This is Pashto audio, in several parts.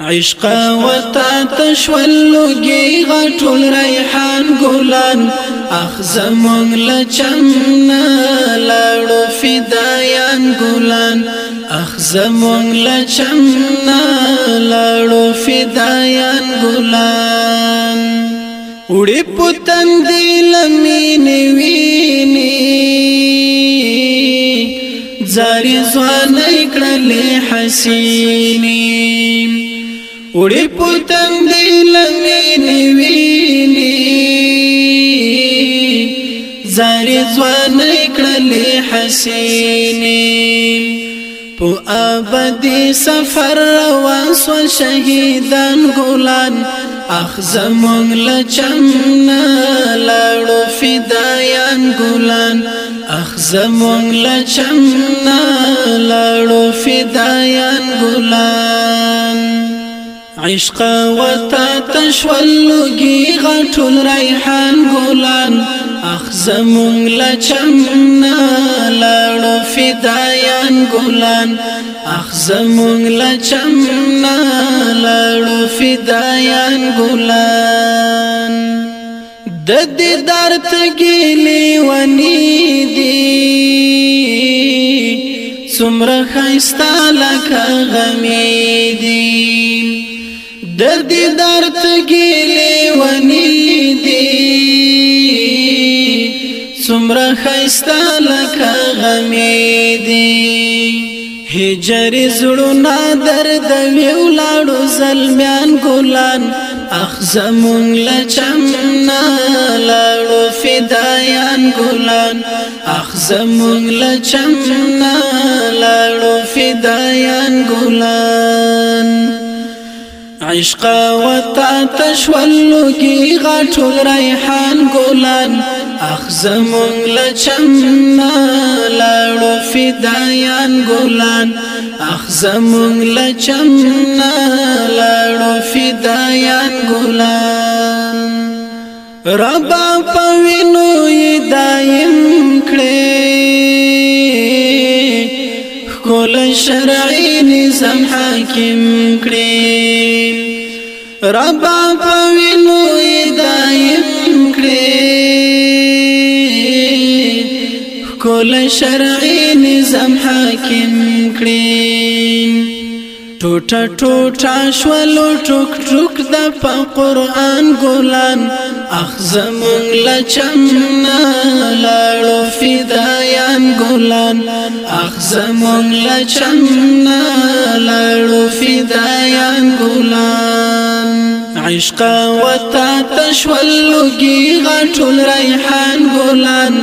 عشق وتا تشولږي غټول ریحان ګلان اخزمون لچمنا لاړو فدایان ګلان اخزمون لچمنا لاړو فدایان ګلان وړي پتن دی لمینه ویني زاري ځوانې کړلې حسینې وړي پوتن دل مې نیویني زاري ځوان کړلې حسینې په ابدي سفر روان سو شهیدان ګلان اخزمون لچمنا لاړو فدایان ګلان اخزمون لچمنا لاړو فدایان ګلان عشق وتا تشولږي غټول ریحان ګلان اخزمون لچمنا لاړو فدایان ګلان اخزمون لچمنا لاړو فدایان ګلان د دې درد ګلې ونی دی څومره خيستا لکه غمې دی د دیدار تګی لیونی دی سمرا خیستا لکا غمی دی هجری زړونا درد ویو لاړو زلمیان ګلان اخزمون لچمنا لاړو فدایان ګلان اخزمون لچمنا لاړو فدایان ګلان عشق وتا تشولو کی غټول ریحان ګلان اخزمون لچمنا لاړو فدایان ګلان اخزمون لچمنا لاړو فدایان ګلان ربا پوینو دایم ټول شرعي نظام حاکم کړي رب په وینو دایم کړي ټول شرعي نظام حاکم کړي ټوټه ټوټه شولو ټوک ټوک د په قران ګلان اخزمون لچمنا لاړو فدایان ګلان اخزمون لچمنا لاړو فدایان ګلان عشق وتا تشولږي غټول ریحان ګلان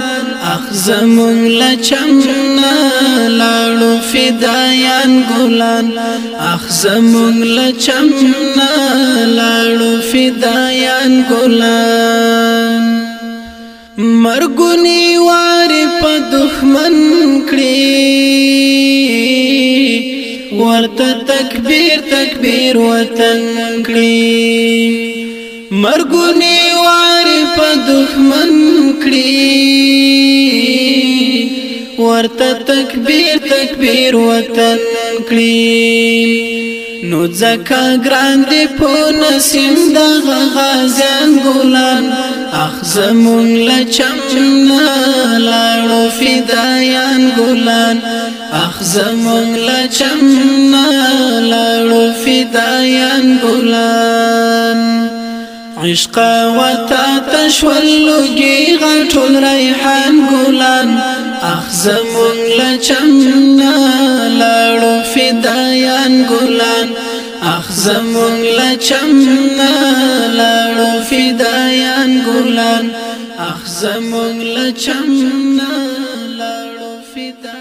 اخزمون لچمنا لاړو فدایان ګلان اخزمون لچمنا لاړو فدایان ګلان مرګونی وار په دښمن کړی ورته تکبیر تکبیر وطن کړی مرګونی وار په دښمن کړی ورته تکبیر تکبیر وطن کړی نو ځکه ګران دی په نسیم د غازیان ګلان اخزمون لچمنا لاړو فدایان ګلان اخزمون لچمنا لاړو فدایان ګلان عشق وتا تشول لگی غټول ریحان ګلان اخزمون لچمنا لاړو فدایان ګلان اخزمون لچمنا لاړو فدایان ګلان اخزمون لچمنا لاړو فدایان